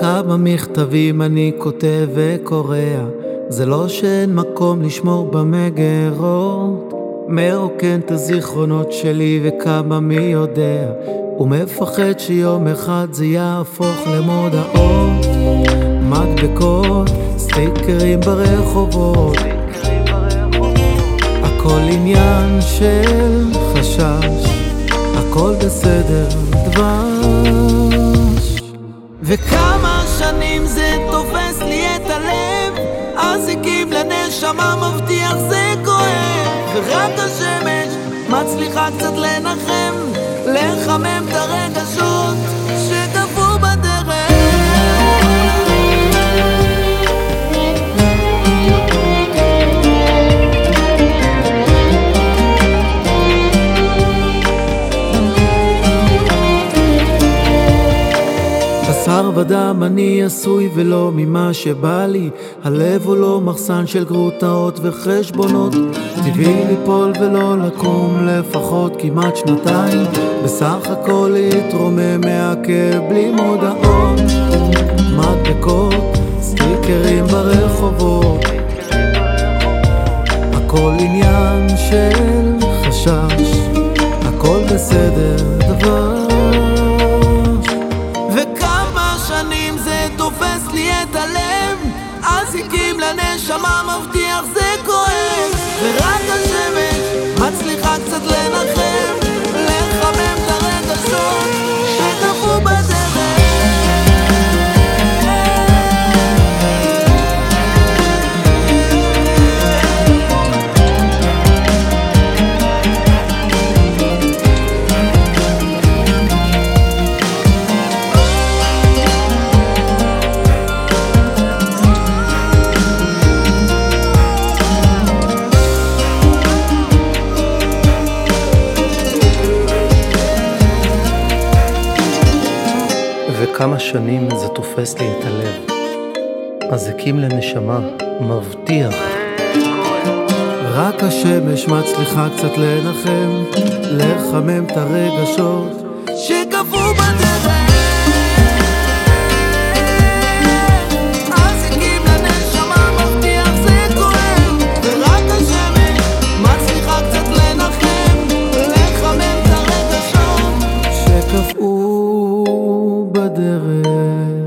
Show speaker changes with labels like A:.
A: כמה מכתבים אני כותב וקורע. זה לא שאין מקום לשמור במגירות. מרוקן את הזיכרונות שלי וכמה מי יודע. ומפחד שיום אחד זה יהפוך למודעות מדבקות, סטיקרים ברחובות. הכל עניין של חשש. הכל בסדר דבש. וכמה לנשמה מבטיח זה כואב ורק השמש מצליחה קצת לנחם לחמם את הרגשות בשר ודם אני עשוי ולא ממה שבא לי. הלב הוא לא מחסן של גרוטאות וחשבונות. טבעי ליפול ולא לקום לפחות כמעט שנתיים. בסך הכל להתרומם מהכאב בלי מודעות מדבקות, סטיקרים ברחובות. הכל עניין של חשש. הכל בסדר דבר לנשמה מבטיח זה כואב ורק השמש מצליחה קצת לנחם
B: כמה שנים זה תופס לי את הלב. מזיקים לנשמה, מבטיח.
A: רק השמש מצליחה קצת לנחם, לחמם את הרגשות שקבעו בדרך. away.